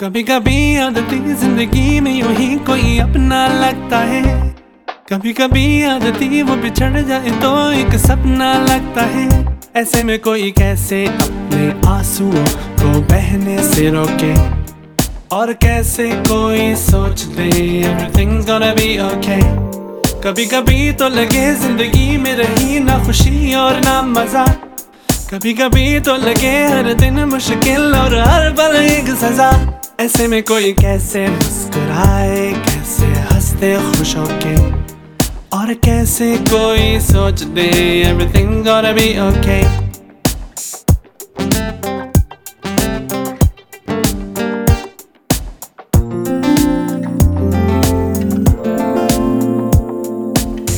कभी कभी आदती ज़िंदगी में यूँ ही कोई अपना लगता है। कभी कभी आदती वो बिछड़ जाए तो एक सपना लगता है। ऐसे में कोई कैसे अपने आंसुओं को बहने से रोके? और कैसे कोई सोच दे okay? कभी कभी तो लगे ज़िंदगी में रही ना खुशी और ना मज़ा। कभी कभी तो लगे हर दिन मुश्किल और हर पल एक सजा। ऐसे में कोई कैसे मुस्कुराए, कैसे हँसते, खुश होके? और कैसे कोई सोच दे everything gonna be okay?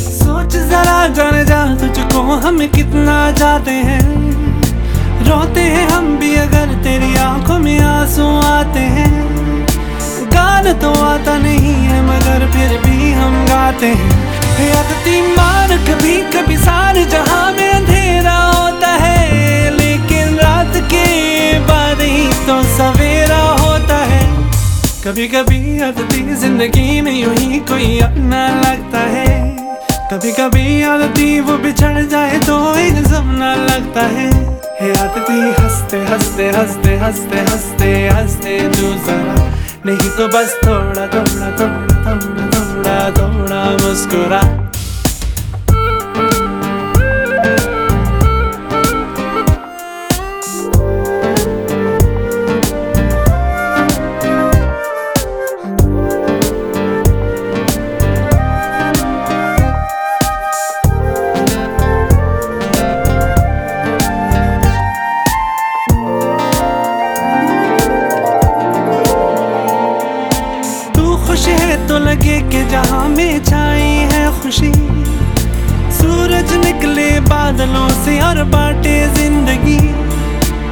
सोच जरा, जाने जा तुझको हम कितना जाते हैं। रोते हैं हम भी अगर तेरी आँखों में आँसू आते हैं आता नहीं है, मगर फिर भी हम गाते हैं। आदती मार, कभी कभी सारे जहाँ में अंधेरा होता है, लेकिन रात के बाद ही तो सवेरा होता है। कभी कभी आदती ज़िंदगी में यूँ ही कोई अपना लगता है। कभी कभी आदती वो बिछड़ जाए तो एक सपना लगता है। हे आदती हँसते हँसते हँसते हँसते हँसते हँसते तू जरा। नहीं तो बस थोड़ा थोड़ा थोड़ा थोड़ा थोड़ा थोड़ा मुस्कुरा। खुश है तो लगे कि जहाँ में छाई है खुशी। सूरज निकले बादलों से और बांटे ज़िंदगी।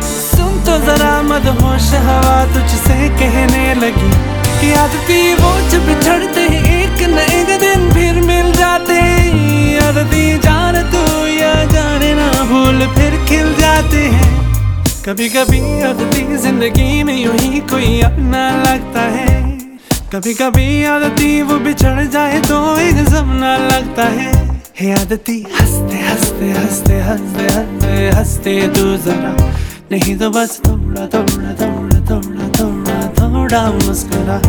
सुन तो जरा मत होश हवा तुझसे कहने लगी कि आदती वो जब बिछड़ते हैं, एक न एक दिन फिर मिल जाते आदती जान तू या जाने ना भूल, फिर खिल जाते हैं। कभी कभी आदती ज़िंदगी में यूँ ही कोई अपना लगता है। कभी कभी आदती वो बिछड़ जाए तो एक सपना लगता है हे आदती हँसते हँसते हँसते हँसते हँसते हँसते तू जरा नहीं तो बस थोड़ा थोड़ा थोड़ा थोड़ा थोड़ा थोड़ा मुस्कुरा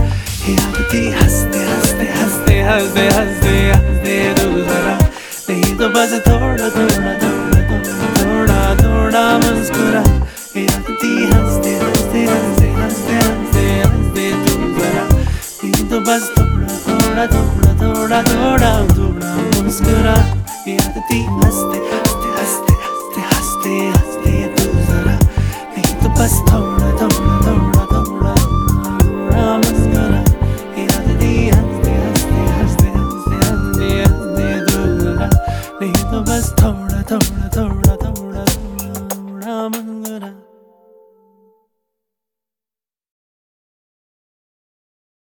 हे आदती हँसते हँसते हँसते हँसते हँसते हँसते तू जरा नहीं तो बस थोड़ा थोड़ा थोड़ा थोड़ा थोड़ा मुस्कुरा हे आदती हँसते हँसते हँसते हँसते हँसते हँसते तू तो बस थोड़ा थोड़ा थोड़ा थोड़ा थोड़ा थोड़ा मुस्कुरा ये आदती हँसते हँसते हँसते हँसते हँसते हँसते तू जरा नहीं तो बस थोड़ा थोड़ा